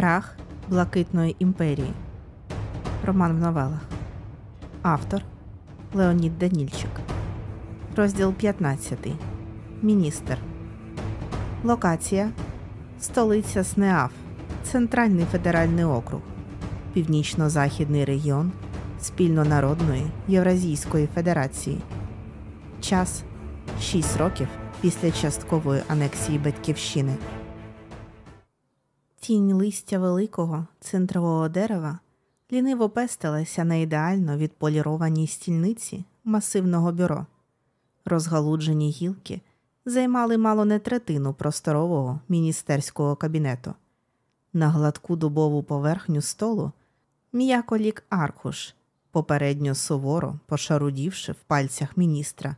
Крах Блакитної імперії. Роман в новелах. Автор Леонід Данільчик. Розділ 15. Міністр. Локація Столиця СНЕАФ. Центральний федеральний округ. Північно-західний регіон Спільнонародної Євразійської Федерації. Час 6 років після часткової анексії Батьківщини. Тінь листя великого центрового дерева ліниво пестилася на ідеально відполірованій стільниці масивного бюро. Розгалуджені гілки займали мало не третину просторового міністерського кабінету. На гладку дубову поверхню столу м'яко лік аркуш, попередньо суворо пошарудівши в пальцях міністра.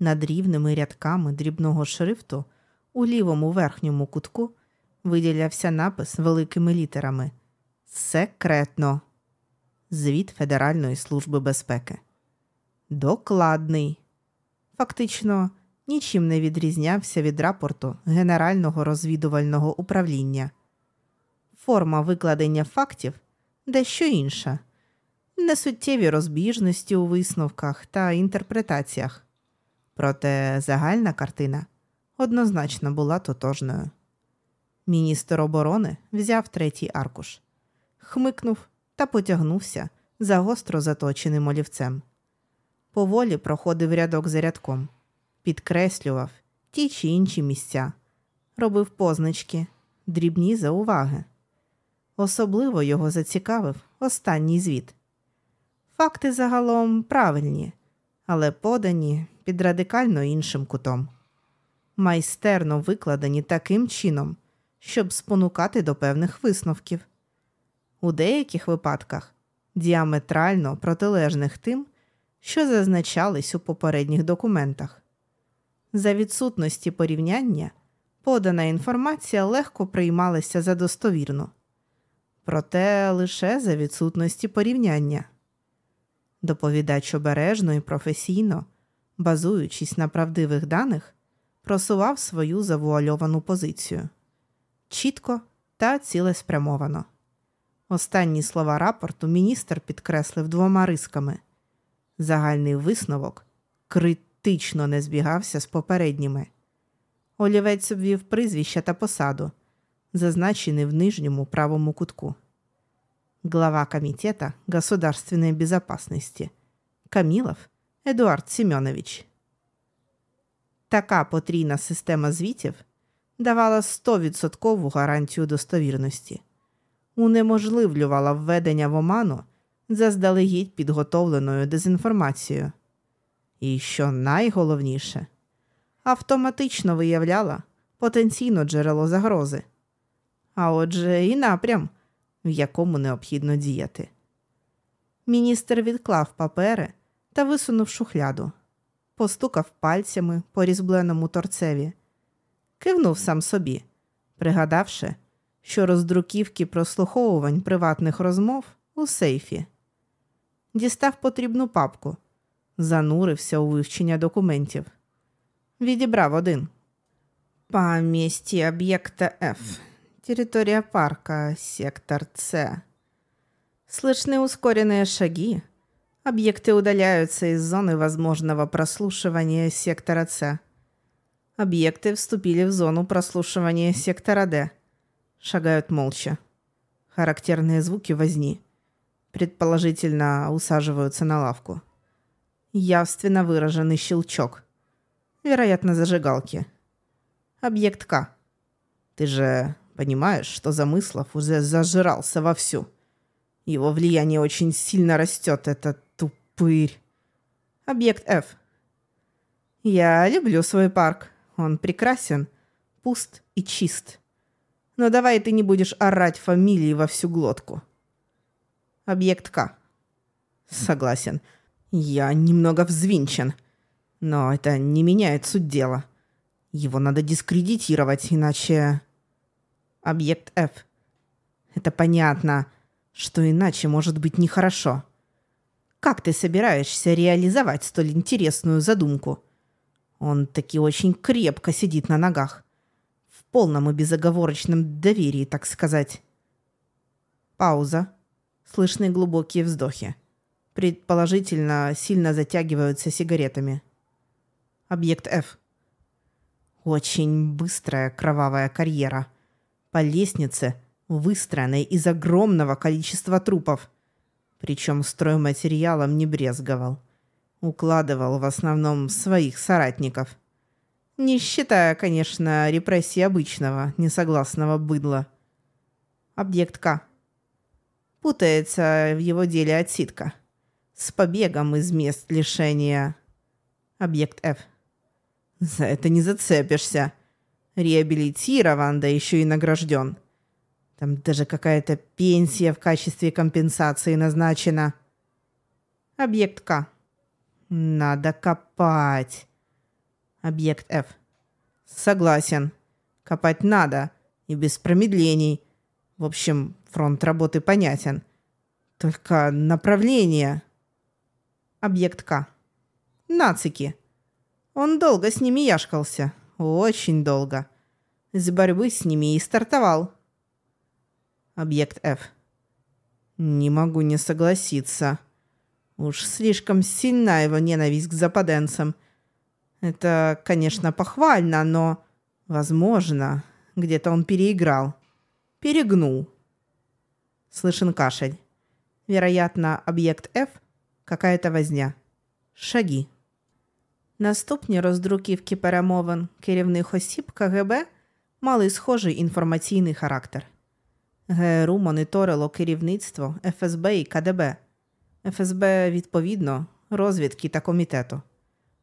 Над рівними рядками дрібного шрифту у лівому верхньому кутку виділявся напис великими літерами Секретно. Звіт Федеральної служби безпеки. Докладний. Фактично нічим не відрізнявся від рапорту Генерального розвідувального управління. Форма викладення фактів дещо інша, несуттєві розбіжності у висновках та інтерпретаціях. Проте загальна картина однозначно була тотожною. Міністр оборони взяв третій аркуш, хмикнув та потягнувся за гостро заточеним олівцем. Поволі проходив рядок за рядком, підкреслював ті чи інші місця, робив позначки, дрібні зауваги. Особливо його зацікавив останній звіт. Факти загалом правильні, але подані під радикально іншим кутом, майстерно викладені таким чином щоб спонукати до певних висновків. У деяких випадках діаметрально протилежних тим, що зазначались у попередніх документах. За відсутності порівняння подана інформація легко приймалася за достовірну, проте лише за відсутності порівняння. Доповідач обережно і професійно, базуючись на правдивих даних, просував свою завуальовану позицію чітко та цілеспрямовано. Останні слова рапорту міністр підкреслив двома рисками. Загальний висновок критично не збігався з попередніми. Олівець обвів прізвища та посаду, зазначений в нижньому правому кутку. Глава Комитета государственной безопасности Камілов Едуард Семенович. Така потрійна система звітів давала 100% гарантію достовірності, унеможливлювала введення в оману заздалегідь підготовленою дезінформацією. І, що найголовніше, автоматично виявляла потенційно джерело загрози, а отже, і напрям, в якому необхідно діяти. Міністр відклав папери та висунув шухляду, постукав пальцями по різбленому торцеві кивнув сам собі, пригадавши, що роздруківки прослуховувань приватних розмов у сейфі. Дістав потрібну папку, занурився у вивчення документів. Відібрав один. Поместье объекта F. Территория парка, сектор С. Слышны ускоренные шаги. Объекты удаляются из зоны возможного прослушивания сектора С. Объекты вступили в зону прослушивания сектора Д. Шагают молча. Характерные звуки возни. Предположительно, усаживаются на лавку. Явственно выраженный щелчок. Вероятно, зажигалки. Объект К. Ты же понимаешь, что Замыслов уже зажирался вовсю. Его влияние очень сильно растет, этот тупырь. Объект F. Я люблю свой парк. Он прекрасен, пуст и чист. Но давай ты не будешь орать фамилии во всю глотку. Объект К. Согласен. Я немного взвинчен. Но это не меняет суть дела. Его надо дискредитировать, иначе... Объект F. Это понятно, что иначе может быть нехорошо. Как ты собираешься реализовать столь интересную задумку? Он таки очень крепко сидит на ногах. В полном и безоговорочном доверии, так сказать. Пауза. Слышны глубокие вздохи. Предположительно, сильно затягиваются сигаретами. Объект F. Очень быстрая кровавая карьера. По лестнице, выстроенной из огромного количества трупов. Причем стройматериалом не брезговал. Укладывал в основном своих соратников. Не считая, конечно, репрессий обычного, несогласного быдла. Объект К. Путается в его деле отсидка. С побегом из мест лишения. Объект F. За это не зацепишься. Реабилитирован, да еще и награжден. Там даже какая-то пенсия в качестве компенсации назначена. Объект К. Надо копать. Объект F. Согласен. Копать надо. И без промедлений. В общем, фронт работы понятен. Только направление. Объект К. Нацики. Он долго с ними яшкался. Очень долго. С борьбы с ними и стартовал. Объект F. Не могу не согласиться. Уж слишком сильна его ненависть к западенцам. Это, конечно, похвально, но, возможно, где-то он переиграл. Перегнул. Слышен кашель. Вероятно, объект F – какая-то возня. Шаги. Наступні роздруківки перемовин керівних осіб КГБ мали схожий інформаційний характер. ГРУ моніторило керівництво ФСБ і КДБ, ФСБ відповідно розвідки та комітету,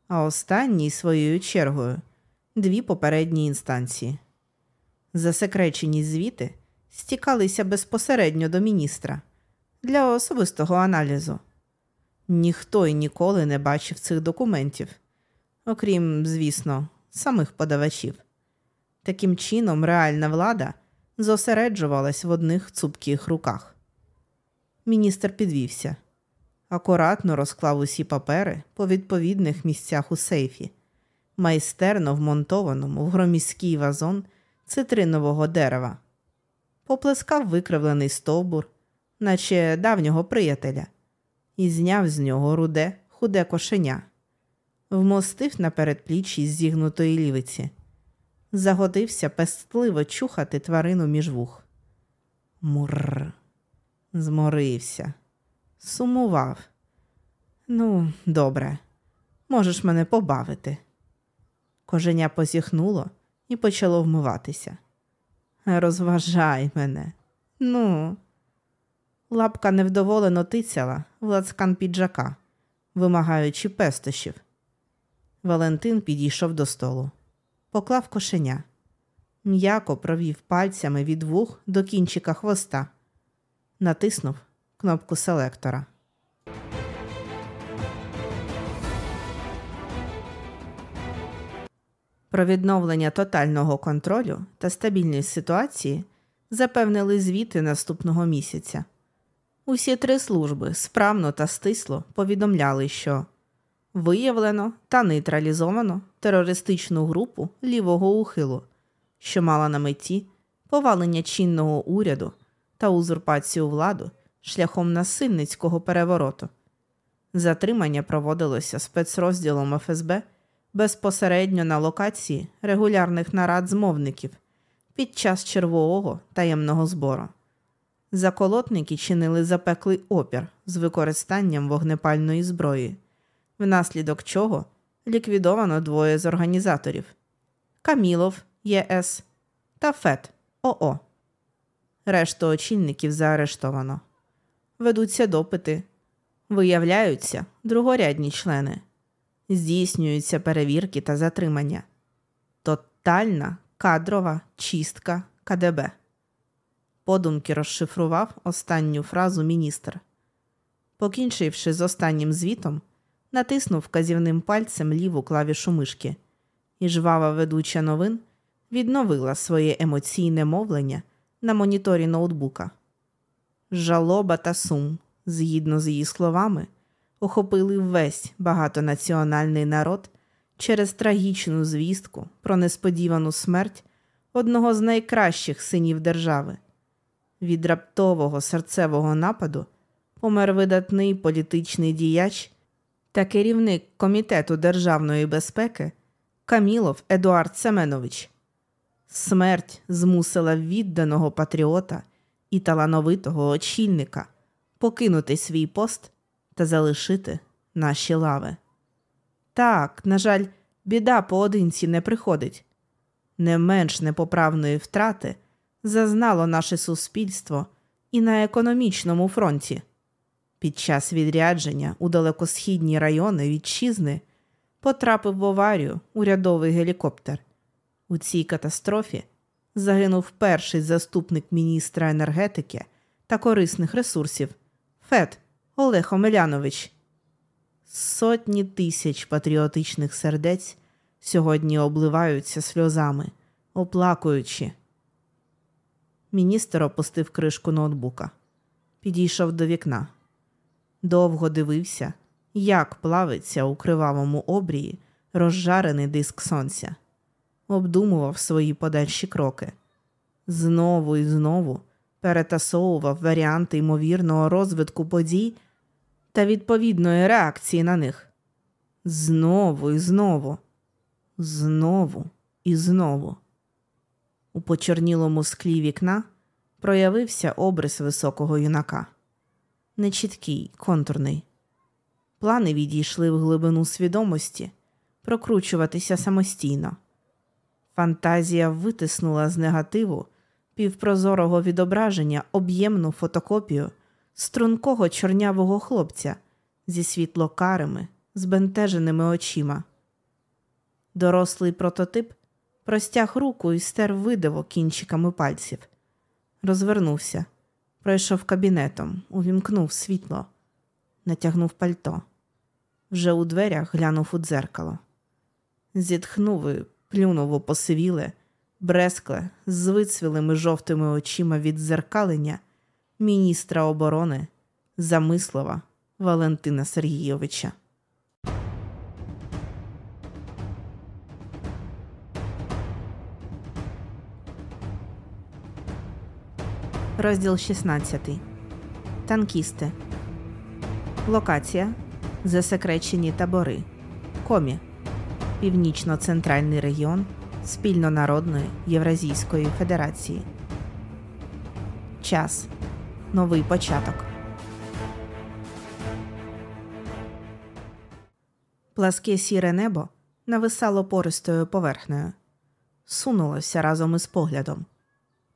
а останній своєю чергою дві попередні інстанції. Засекречені звіти стікалися безпосередньо до міністра для особистого аналізу. Ніхто й ніколи не бачив цих документів окрім, звісно, самих подавачів. Таким чином, реальна влада зосереджувалась в одних цупких руках. Міністр підвівся, акуратно розклав усі папери по відповідних місцях у сейфі, майстерно вмонтованому в громіський вазон цитринового дерева, поплескав викривлений стовбур, наче давнього приятеля, і зняв з нього руде, худе кошеня. Вмостив на передпліччі зігнутої лівиці, загодився пестливо чухати тварину між вух. Мурр, зморився, сумував. Ну, добре, можеш мене побавити. Коженя позіхнуло і почало вмиватися. Розважай мене. Ну, лапка невдоволено тицяла в лацкан піджака, вимагаючи пестощів. Валентин підійшов до столу, поклав кошеня, м'яко провів пальцями від вух до кінчика хвоста, натиснув кнопку селектора. Про відновлення тотального контролю та стабільність ситуації запевнили звіти наступного місяця. Усі три служби справно та стисло повідомляли, що Виявлено та нейтралізовано терористичну групу лівого ухилу, що мала на меті повалення чинного уряду та узурпацію владу шляхом насильницького перевороту. Затримання проводилося спецрозділом ФСБ безпосередньо на локації регулярних нарад змовників під час червового таємного збору. Заколотники чинили запеклий опір з використанням вогнепальної зброї внаслідок чого ліквідовано двоє з організаторів Камілов ЄС та ФЕД ОО. Решту очільників заарештовано. Ведуться допити, виявляються другорядні члени, здійснюються перевірки та затримання. Тотальна кадрова чистка КДБ. Подумки розшифрував останню фразу міністр. Покінчивши з останнім звітом натиснув вказівним пальцем ліву клавішу мишки, і жвава ведуча новин відновила своє емоційне мовлення на моніторі ноутбука. Жалоба та сум, згідно з її словами, охопили весь багатонаціональний народ через трагічну звістку про несподівану смерть одного з найкращих синів держави. Від раптового серцевого нападу помер видатний політичний діяч та керівник Комітету державної безпеки Камілов Едуард Семенович. Смерть змусила відданого патріота і талановитого очільника покинути свій пост та залишити наші лави. Так, на жаль, біда поодинці не приходить. Не менш непоправної втрати зазнало наше суспільство і на економічному фронті. Під час відрядження у далекосхідні райони вітчизни потрапив в аварію урядовий гелікоптер. У цій катастрофі загинув перший заступник міністра енергетики та корисних ресурсів Фет Олег Омелянович. Сотні тисяч патріотичних сердець сьогодні обливаються сльозами, оплакуючи. Міністр опустив кришку ноутбука, підійшов до вікна, довго дивився, як плавиться у кривавому обрії розжарений диск сонця, обдумував свої подальші кроки. Знову і знову перетасовував варіанти ймовірного розвитку подій та відповідної реакції на них. Знову і знову, знову і знову. У почорнілому склі вікна проявився обрис високого юнака. Нечіткий, контурний. Плани відійшли в глибину свідомості прокручуватися самостійно. Фантазія витиснула з негативу півпрозорого відображення об'ємну фотокопію стрункого чорнявого хлопця зі світлокарими, збентеженими очима. Дорослий прототип простяг руку і стер видиво кінчиками пальців. Розвернувся, пройшов кабінетом, увімкнув світло, натягнув пальто. Вже у дверях глянув у дзеркало. Зітхнув і плюнув посивіле, брескле з вицвілими жовтими очима від дзеркалення міністра оборони Замислова Валентина Сергійовича. Розділ 16. Танкісти. Локація. Засекречені табори. Комі. Північно-центральний регіон Спільнонародної Євразійської Федерації. Час. Новий початок. Пласке сіре небо нависало пористою поверхнею, сунулося разом із поглядом,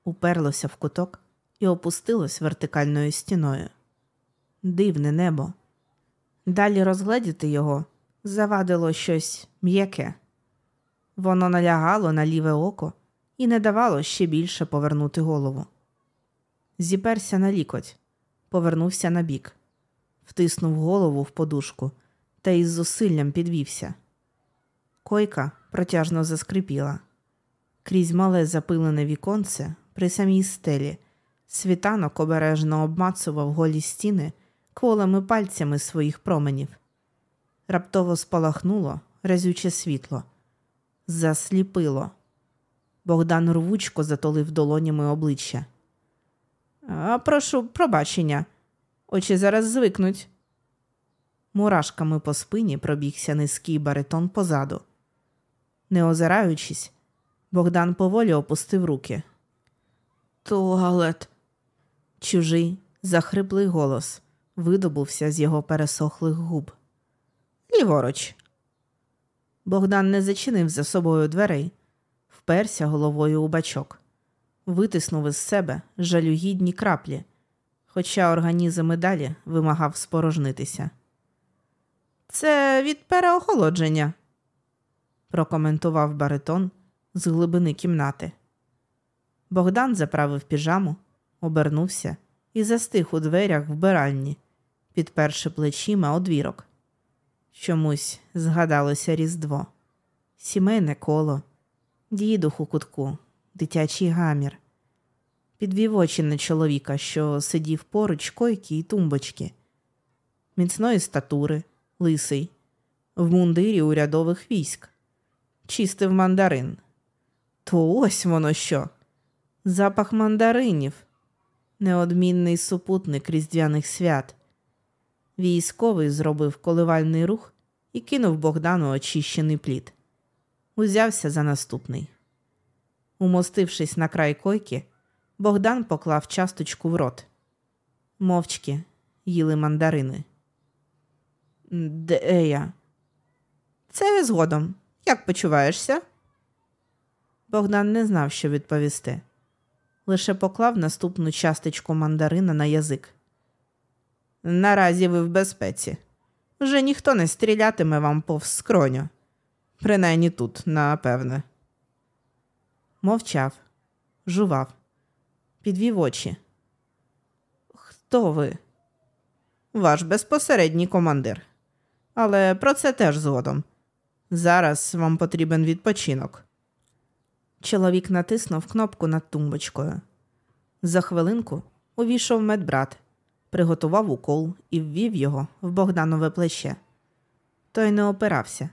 уперлося в куток і опустилось вертикальною стіною. Дивне небо. Далі розгледіти його завадило щось м'яке. Воно налягало на ліве око і не давало ще більше повернути голову. Зіперся на лікоть, повернувся на бік, втиснув голову в подушку та із зусиллям підвівся. Койка протяжно заскрипіла. Крізь мале запилене віконце при самій стелі світанок обережно обмацував голі стіни кволими пальцями своїх променів. Раптово спалахнуло разюче світло, засліпило. Богдан рвучко затолив долонями обличчя. А прошу пробачення, очі зараз звикнуть. Мурашками по спині пробігся низький баритон позаду. Не озираючись, Богдан поволі опустив руки. Туалет. Чужий, захриплий голос видобувся з його пересохлих губ. Ліворуч. Богдан не зачинив за собою дверей, вперся головою у бачок, витиснув із себе жалюгідні краплі, хоча організм і далі вимагав спорожнитися. Це від переохолодження, прокоментував баритон з глибини кімнати. Богдан заправив піжаму, обернувся і застиг у дверях вбиральні, підперши плечима одвірок. Чомусь згадалося Різдво, сімейне коло, дідух у кутку, дитячий гамір. Підвів очі на чоловіка, що сидів поруч койки і тумбочки, міцної статури, лисий, в мундирі урядових військ, чистив мандарин. То ось воно що. Запах мандаринів. неодмінний супутник різдвяних свят. Військовий зробив коливальний рух і кинув Богдану очищений плід. Узявся за наступний. Умостившись на край койки, Богдан поклав часточку в рот. Мовчки їли мандарини. Де я? Це згодом. Як почуваєшся? Богдан не знав, що відповісти. Лише поклав наступну часточку мандарина на язик. Наразі ви в безпеці. Вже ніхто не стрілятиме вам повз скроню. Принаймні тут, напевне. Мовчав, жував, підвів очі. Хто ви? Ваш безпосередній командир. Але про це теж згодом. Зараз вам потрібен відпочинок. Чоловік натиснув кнопку над тумбочкою. За хвилинку увійшов медбрат, приготував укол і ввів його в Богданове плече. Той не опирався,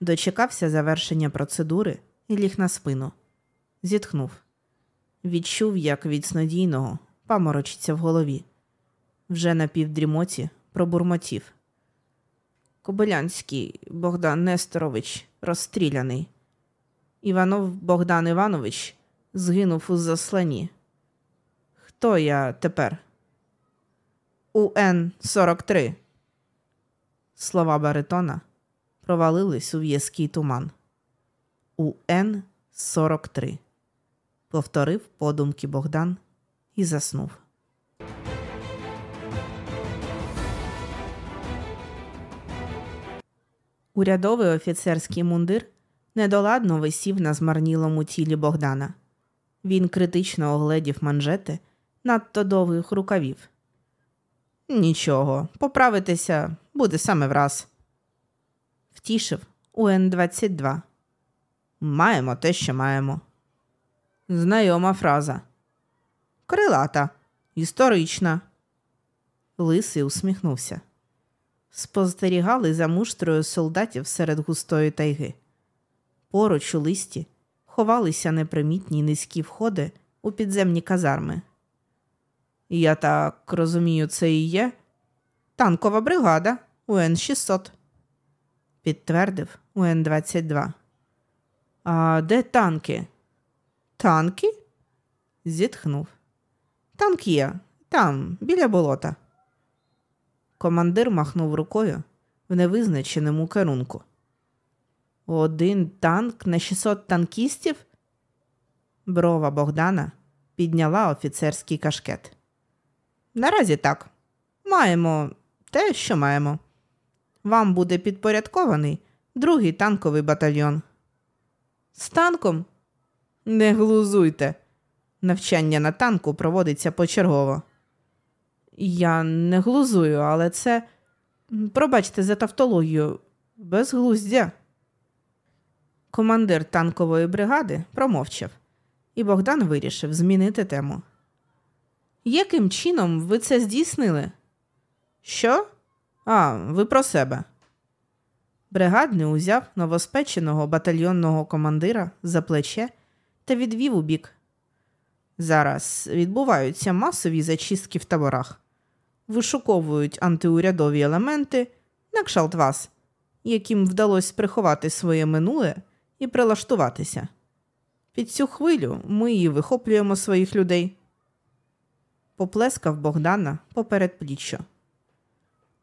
дочекався завершення процедури і ліг на спину. Зітхнув. Відчув, як від снодійного паморочиться в голові. Вже на півдрімоті пробурмотів. Кобилянський Богдан Несторович розстріляний. Іванов Богдан Іванович згинув у засланні. Хто я тепер? УН 43. Слова баритона провалились у в'язкий туман. УН 43. Повторив подумки Богдан і заснув. Урядовий офіцерський мундир недоладно висів на змарнілому тілі Богдана. Він критично огледів манжети надто довгих рукавів. Нічого, поправитися буде саме враз. Втішив УН-22. Маємо те, що маємо. Знайома фраза. Крилата, історична. Лисий усміхнувся. Спостерігали за муштрою солдатів серед густої тайги. Поруч у листі ховалися непримітні низькі входи у підземні казарми. Я так розумію, це і є танкова бригада УН 600 підтвердив УН 22 А де танки? Танки? зітхнув. Танк є, там, біля болота. Командир махнув рукою в невизначеному керунку. Один танк на 600 танкістів? Брова Богдана підняла офіцерський кашкет. Наразі так. Маємо те, що маємо. Вам буде підпорядкований другий танковий батальйон. З танком? Не глузуйте. Навчання на танку проводиться почергово. Я не глузую, але це. Пробачте за тавтологію, безглуздя. Командир танкової бригади промовчав, і Богдан вирішив змінити тему. Яким чином ви це здійснили? Що? А, ви про себе. Бригадний узяв новоспеченого батальйонного командира за плече та відвів у бік. Зараз відбуваються масові зачистки в таборах, вишуковують антиурядові елементи на кшалт вас, яким вдалося приховати своє минуле і прилаштуватися. Під цю хвилю ми і вихоплюємо своїх людей. Поплескав Богдана поперед пліччя.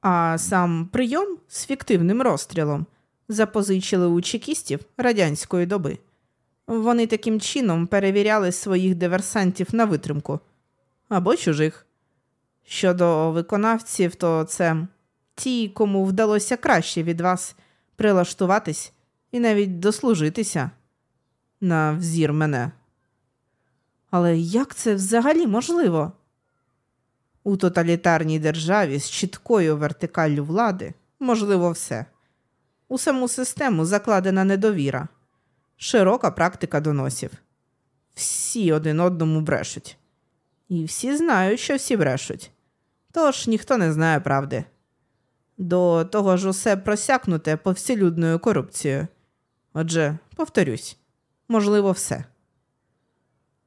А сам прийом з фіктивним розстрілом запозичили у чекістів радянської доби. Вони таким чином перевіряли своїх диверсантів на витримку або чужих. Щодо виконавців, то це ті, кому вдалося краще від вас прилаштуватись і навіть дослужитися на взір мене. Але як це взагалі можливо? У тоталітарній державі з чіткою вертикаллю влади можливо все. У саму систему закладена недовіра, широка практика доносів. Всі один одному брешуть. І всі знають, що всі брешуть. Тож ніхто не знає правди. До того ж, усе просякнуте повсілюдною корупцією. Отже, повторюсь, можливо, все.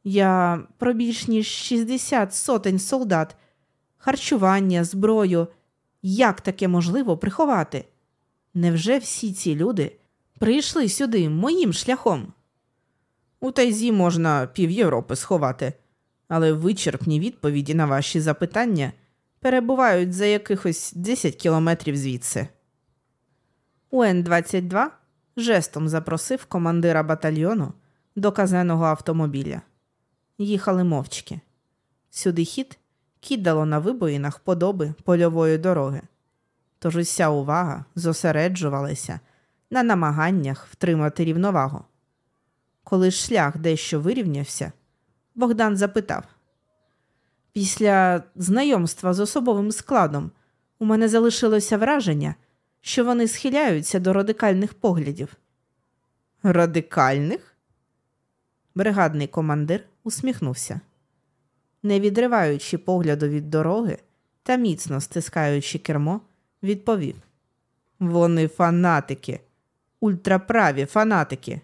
Я про більш ніж 60 сотень солдат, харчування, зброю. Як таке можливо приховати? Невже всі ці люди прийшли сюди моїм шляхом? У Тайзі можна пів Європи сховати, але вичерпні відповіді на ваші запитання перебувають за якихось 10 кілометрів звідси. УН-22 жестом запросив командира батальйону до казеного автомобіля. Їхали мовчки. Сюди хід кидало на вибоїнах подоби польової дороги. Тож уся увага зосереджувалася на намаганнях втримати рівновагу. Коли ж шлях дещо вирівнявся, Богдан запитав: Після знайомства з особовим складом у мене залишилося враження, що вони схиляються до радикальних поглядів. Радикальних? Бригадний командир усміхнувся. Не відриваючи погляду від дороги та міцно стискаючи кермо, відповів: Вони фанатики, ультраправі фанатики.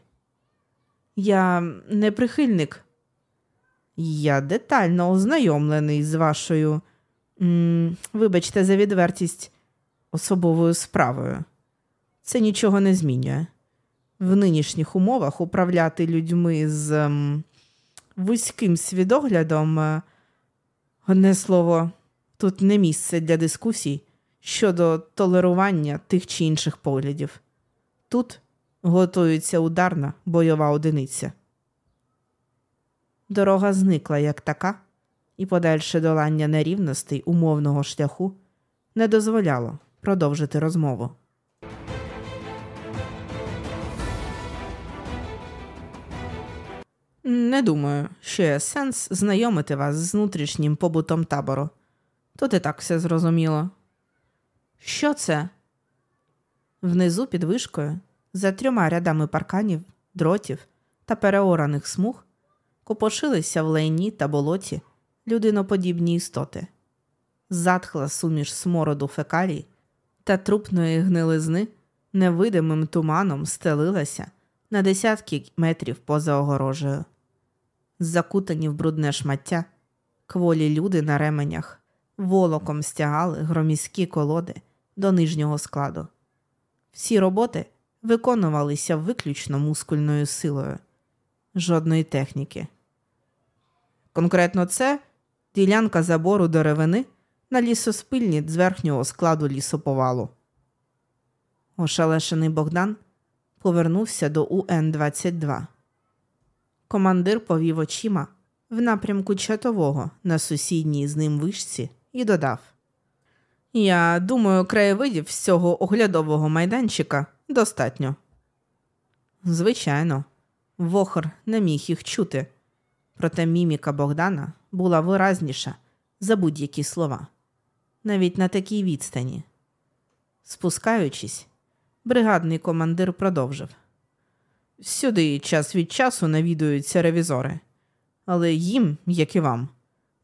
Я не прихильник. Я детально ознайомлений з вашою, м, вибачте, за відвертість особовою справою. Це нічого не змінює. В нинішніх умовах управляти людьми з м, вузьким свідоглядом, е, одне слово, тут не місце для дискусій щодо толерування тих чи інших поглядів. Тут готується ударна бойова одиниця. Дорога зникла як така, і подальше долання нерівностей умовного шляху не дозволяло продовжити розмову. Не думаю, що є сенс знайомити вас з внутрішнім побутом табору. Тут і так все зрозуміло. Що це? Внизу під вишкою, за трьома рядами парканів, дротів та переораних смуг, копошилися в лайні та болоті людиноподібні істоти. Затхла суміш смороду фекалій та трупної гнилизни невидимим туманом стелилася на десятки метрів поза огорожею. Закутані в брудне шмаття, кволі люди на ременях волоком стягали громіські колоди до нижнього складу. Всі роботи виконувалися виключно мускульною силою, жодної техніки. Конкретно це ділянка забору деревини на лісоспильні з верхнього складу лісоповалу. Ошалешений Богдан повернувся до УН-22. Командир повів очима в напрямку чатового на сусідній з ним вишці і додав: Я думаю, краєвидів з цього оглядового майданчика достатньо. Звичайно, Вохор не міг їх чути, проте міміка Богдана була виразніша за будь-які слова, навіть на такій відстані. Спускаючись, бригадний командир продовжив. Сюди час від часу навідуються ревізори, але їм, як і вам,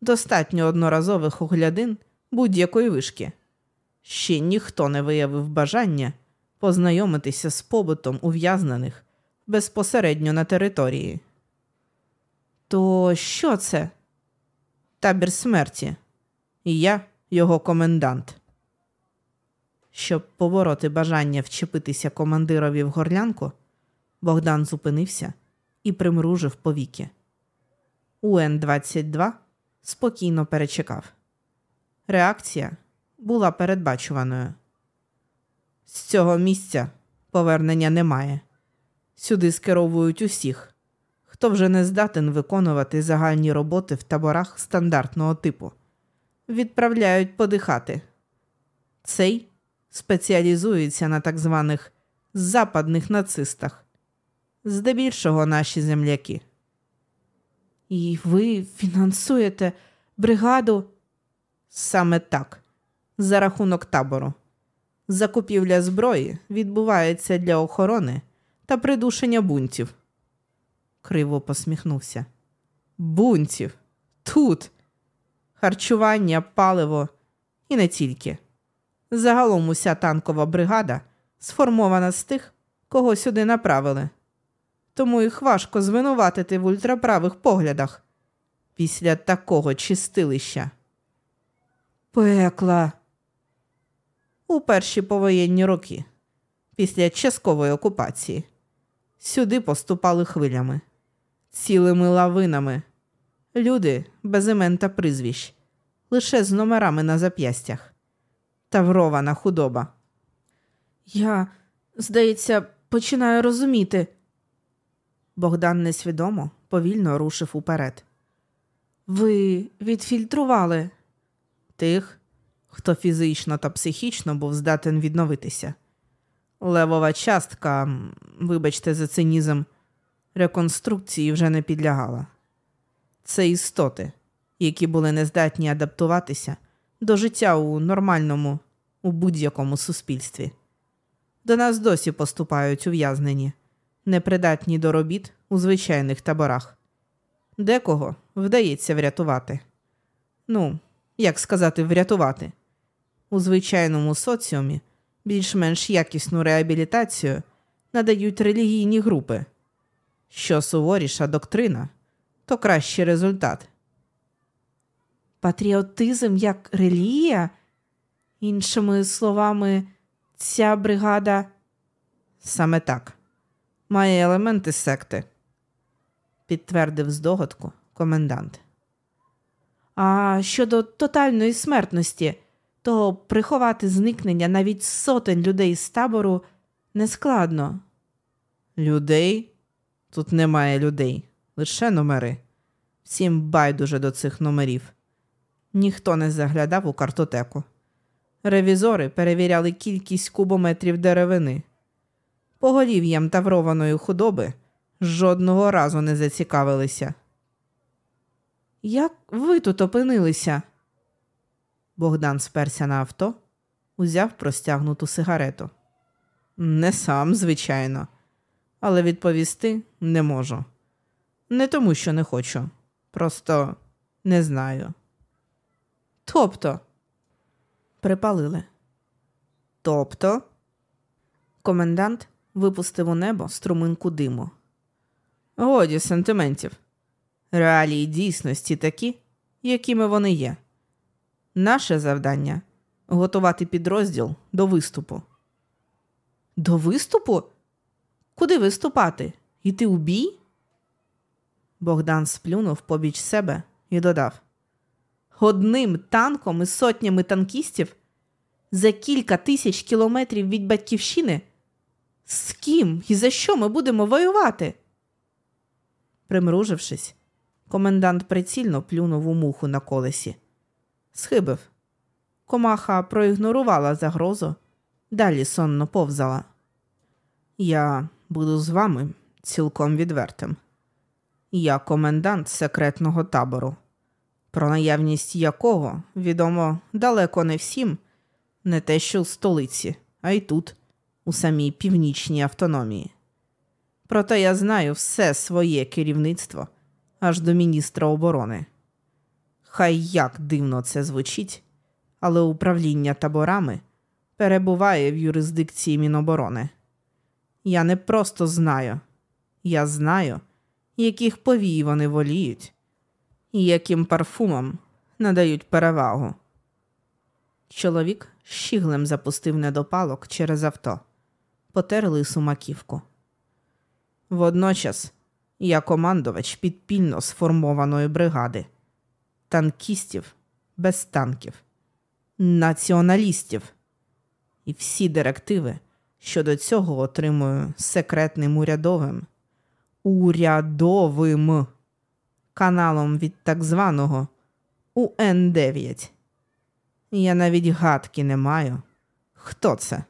достатньо одноразових оглядин будь-якої вишки. Ще ніхто не виявив бажання познайомитися з побутом ув'язнених безпосередньо на території. То що це? Табір смерті, і я його комендант. Щоб повороти бажання вчепитися командирові в горлянку, Богдан зупинився і примружив повіки. УН-22 спокійно перечекав. Реакція була передбачуваною. З цього місця повернення немає. Сюди скеровують усіх, хто вже не здатен виконувати загальні роботи в таборах стандартного типу. Відправляють подихати. Цей спеціалізується на так званих западних нацистах, здебільшого наші земляки. І ви фінансуєте бригаду саме так, за рахунок табору. Закупівля зброї відбувається для охорони та придушення бунтів. Криво посміхнувся. Бунтів тут. Харчування, паливо і не тільки. Загалом уся танкова бригада сформована з тих, кого сюди направили. Тому їх важко звинуватити в ультраправих поглядах. після такого чистилища? Пекла. У перші повоєнні роки, після часткової окупації, сюди поступали хвилями, цілими лавинами. Люди без імен та прізвищ, лише з номерами на зап'ястях. Таврована худоба. Я, здається, починаю розуміти. Богдан несвідомо повільно рушив уперед. Ви відфільтрували тих, хто фізично та психічно був здатен відновитися. Левова частка, вибачте за цинізм, реконструкції вже не підлягала. Це істоти, які були нездатні адаптуватися до життя у нормальному, у будь-якому суспільстві. До нас досі поступають ув'язнені, непридатні до робіт у звичайних таборах. Декого вдається врятувати. Ну, як сказати, врятувати. У звичайному соціумі більш-менш якісну реабілітацію надають релігійні групи. Що суворіша доктрина, то кращий результат. Патріотизм як релігія? Іншими словами, ця бригада саме так має елементи секти, підтвердив здогадку комендант. А щодо тотальної смертності, то приховати зникнення навіть сотень людей з табору нескладно. Людей? Тут немає людей, лише номери. Всім байдуже до цих номерів. Ніхто не заглядав у картотеку. Ревізори перевіряли кількість кубометрів деревини. Поголів'ям таврованої худоби жодного разу не зацікавилися. Як ви тут опинилися? Богдан сперся на авто, узяв простягнуту сигарету. Не сам, звичайно, але відповісти не можу. Не тому, що не хочу, просто не знаю. Тобто, припалили. Тобто, комендант випустив у небо струминку диму. Годі сентиментів. Реалії дійсності такі, якими вони є. Наше завдання готувати підрозділ до виступу. До виступу? Куди виступати? Іти у бій? Богдан сплюнув побіч себе і додав: Одним танком і сотнями танкістів за кілька тисяч кілометрів від батьківщини? З ким і за що ми будемо воювати? Примружившись, комендант прицільно плюнув у муху на колесі. Схибив. Комаха проігнорувала загрозу, далі сонно повзала. Я буду з вами цілком відвертим. Я комендант секретного табору, про наявність якого відомо далеко не всім, не те, що в столиці, а й тут, у самій північній автономії. Проте я знаю все своє керівництво аж до міністра оборони. Хай як дивно це звучить, але управління таборами перебуває в юрисдикції Міноборони. Я не просто знаю, я знаю, яких повій вони воліють і яким парфумам надають перевагу. Чоловік щіглем запустив недопалок через авто, потер лису маківку. Водночас я командувач підпільно сформованої бригади, танкістів без танків, націоналістів. І всі директиви щодо цього отримую секретним урядовим, урядовим каналом від так званого УН9. Я навіть гадки не маю. Хто це?